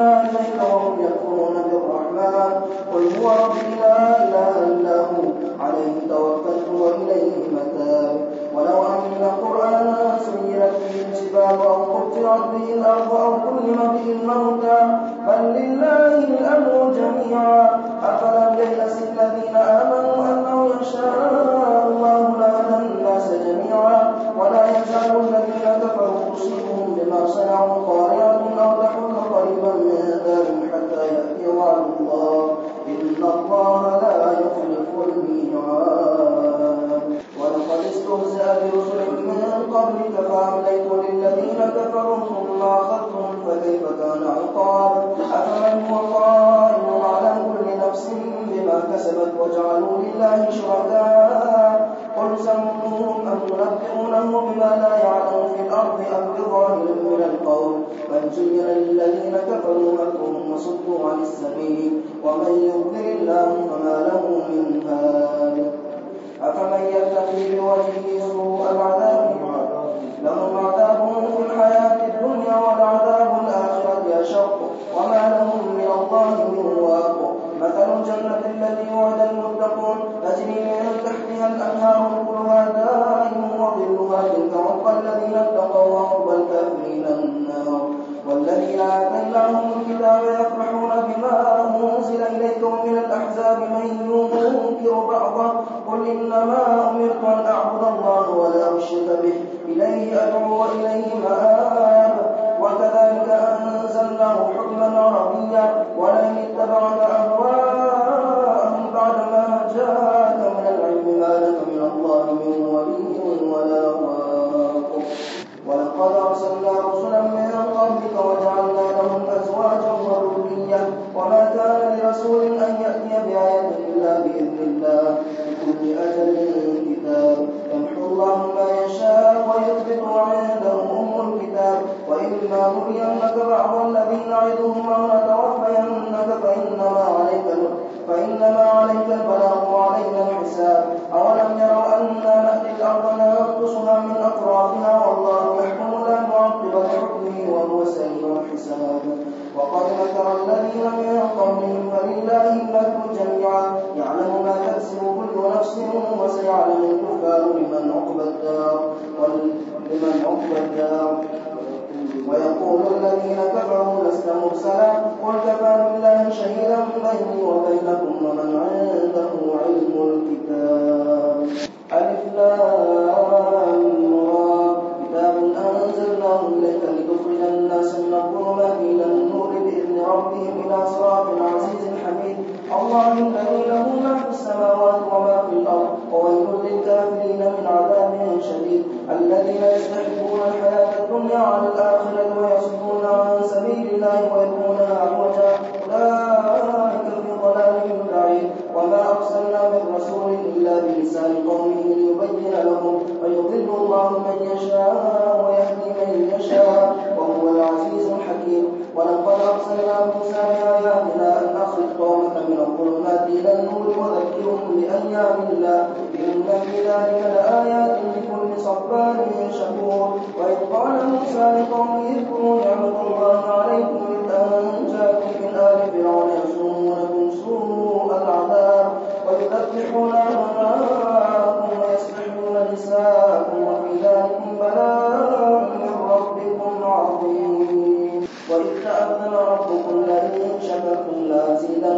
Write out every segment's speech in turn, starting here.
أوحينا إليك وهم يكفرون بالرحمن قل هو كسبت وجعلوا لله شركاء. قل سموهم أم تنبئونه بما لا يعلم في الأرض أم بظاهر من القول. بل زين للذين كفروا مكرهم وصدوا عن السبيل. ومن يضلل الله فما له من هاد. أفمن يتقي بوجهه سوء العذاب؟ لهم عذاب في الحياة الدنيا ولعذاب الآخرة أشق وما لهم من الله من مثل الجنة التي وعد المتقون تجري من تحتها الأنهار كلها دائم وظلها عقبى الذين اتقوا وعقبى الكافرين النار. والذين آتيناهم الكتاب يفرحون بما أنزل إليكم من الأحزاب من ينكر بعضه قل إنما أمرت أن أعبد الله ولا أشرك به إليه أدعو وإليه مآب عقبى الدار ويقول الذين كفروا لست مرسلا قل كفى بالله شهيدا بيني وبينكم ومن عنده علم الكتاب. ألف كتاب أنزلناه إليك لتخرج الناس من الظلمات إلى النور بإذن ربهم إلى صراط العزيز الحميد. الله الذي له ما في السماوات وما في الأرض وويل للكافرين من عذاب شديد. الذين يستحبون الحياة الدنيا على الآخرة ويصدون عن سبيل الله ويبغونها عوجا. العزيز الحكيم. ولقد أرسلنا موسى بآياتنا أن أخرج قومك من الظلمات إلى النور وذكرهم بأيام الله. إن في ذلك لآيات لكل صبار شكور. وإذ قال موسى لقومه اذكروا نعمة الله عليكم إذ أنجاكم من آل فرعون يسومونكم سوء العذاب. ويذبحون أبناءكم ويسبحون نساءكم وفي ذلكم بلاء وسيلة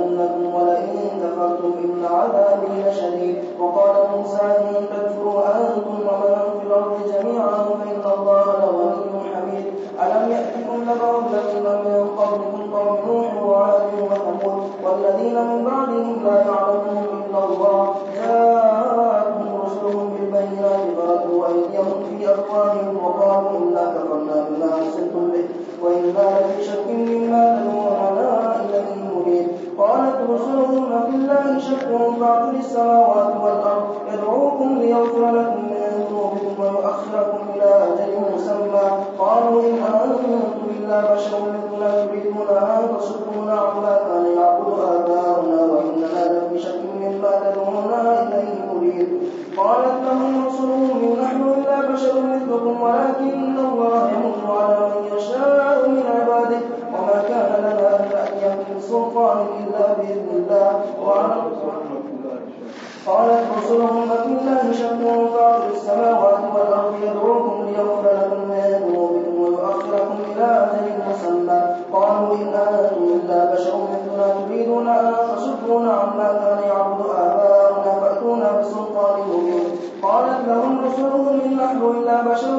عنا فصدون عن يعبد آباؤنا فأتونا بسلطان مبين قالت لهم رسلهم إن نحن إلا بشر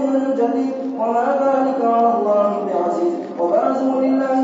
شيء جديد. وما ذلك على الله بعزيز. وبرزوا لله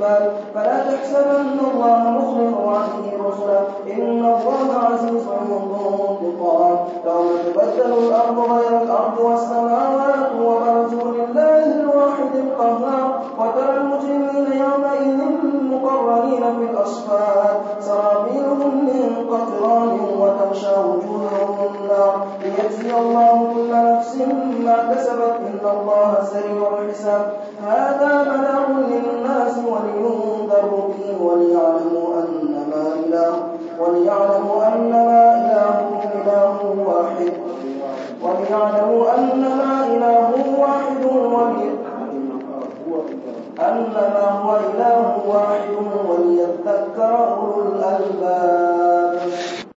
الكفار فلا تحسبن الله مخلف وعده رسلا إن الله عزيز ذو منتقام يوم تبدل الأرض غير الأرض والسماوات وبرزوا لله الواحد القهار. وترى المجرمين يومئذ مقرنين في الأصفاد. سرابيلهم من قطران وتغشى وجوههم النار. ليجزي الله كل نفس كسبت إن الله سريع الحساب. هذا بلغ للناس ولينذروا به وليعلموا أنما إله وليعلموا أنما إلهكم إله واحد. وليعلموا أنما إله واحد أنما هو إله واحد وليذكر أولو الألباب.